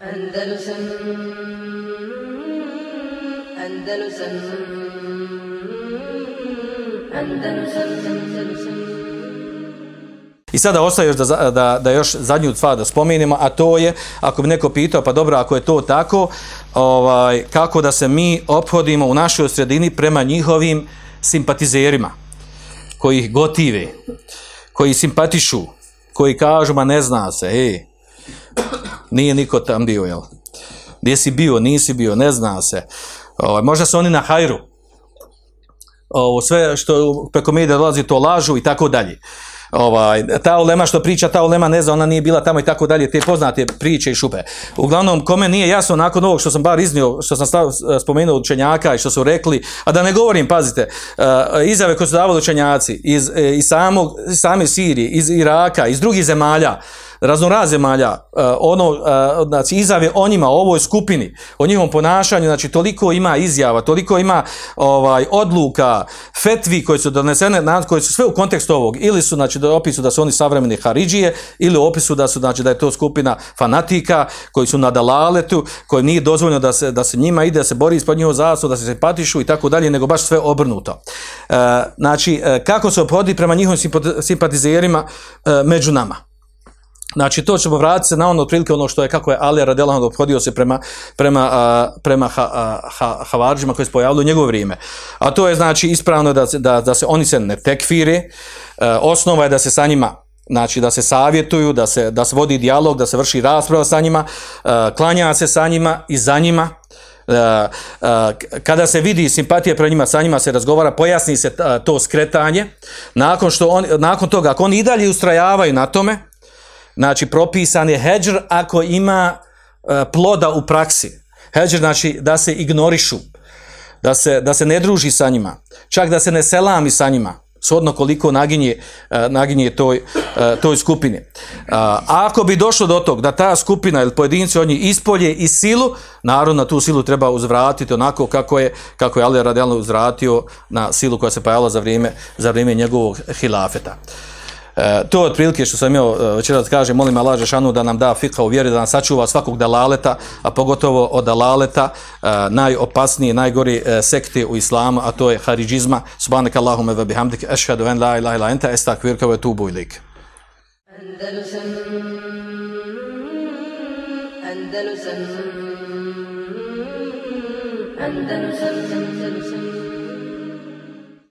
Andalusam Andalusam Andalusam I sada ostaje još da, da, da još zadnju stvar da spomenemo, a to je, ako bi neko pitao, pa dobro, ako je to tako, ovaj, kako da se mi ophodimo u našoj sredini prema njihovim simpatizerima, koji ih gotive, koji simpatišu, koji kažu, ma ne zna se, ej, nije niko tam bio, jel? Gdje si bio, nisi bio, ne zna se. Ovaj, možda su oni na hajru, ovo sve što preko medija dolazi to lažu i tako dalje. Ovaj, ta ulema što priča, ta ulema ne zna, ona nije bila tamo i tako dalje, te poznate priče i šupe. Uglavnom, kome nije jasno nakon ovog što sam bar iznio, što sam stav, spomenuo učenjaka i što su rekli, a da ne govorim, pazite, uh, izjave koje su davali učenjaci iz, eh, iz samog, same Sirije, iz Iraka, iz drugih zemalja, raznoraznih zemalja, uh, ono, uh, znači izjave o njima, o ovoj skupini, o njihovom ponašanju, znači toliko ima izjava, toliko ima ovaj odluka, fetvi koje su donesene, koje su sve u kontekstu ovog, ili su znači da opisu da su oni savremeni haridžije, ili u opisu da su znači da je to skupina fanatika koji su na dalaletu, koji nije dozvoljeno da se da se njima ide, da se bori ispod njihov zastav, da se simpatišu i tako dalje, nego baš sve obrnuto. Uh, znači, kako se ophodi prema njihovim simpat- simpatizerima među nama. Znači, to ćemo vratiti se na ono otprilike ono što je, kako je Ali Radelan obhodio se prema, prema, a, prema ha, a, ha, Havardžima koji se pojavili u njegovo vrijeme. A to je, znači, ispravno da, da, da se oni se ne tekfire, e, osnova je da se sa njima Znači da se savjetuju, da se, da se vodi dijalog, da se vrši rasprava sa njima, e, klanja se sa njima i za njima, E, kada se vidi simpatija prema njima, sa njima se razgovara, pojasni se to skretanje. Nakon, što on, nakon toga, ako oni i dalje ustrajavaju na tome, znači propisan je heđr ako ima e, ploda u praksi. Heđr znači da se ignorišu, da se, da se ne druži sa njima, čak da se ne selami sa njima, shodno koliko naginje, e, naginje toj, e, toj skupini. A ako bi došlo do tog da ta skupina ili pojedinci od njih ispolje i silu, naravno na tu silu treba uzvratiti onako kako je, kako je Ali radijalno uzvratio na silu koja se pojavila za vrijeme, za vrijeme njegovog hilafeta. E, to je otprilike što sam e, večeras kaže, molim Allah Žešanu da nam da fikha u vjeri, da nam sačuva svakog dalaleta, a pogotovo od dalaleta, e, najopasnije, najgori e, sekte u islamu, a to je haridžizma. Subhanak Allahume ve bihamdik, ešhadu en la ilaha ila enta, estakvirka ve tubu ilik. Andalusam Andalusam Andalusam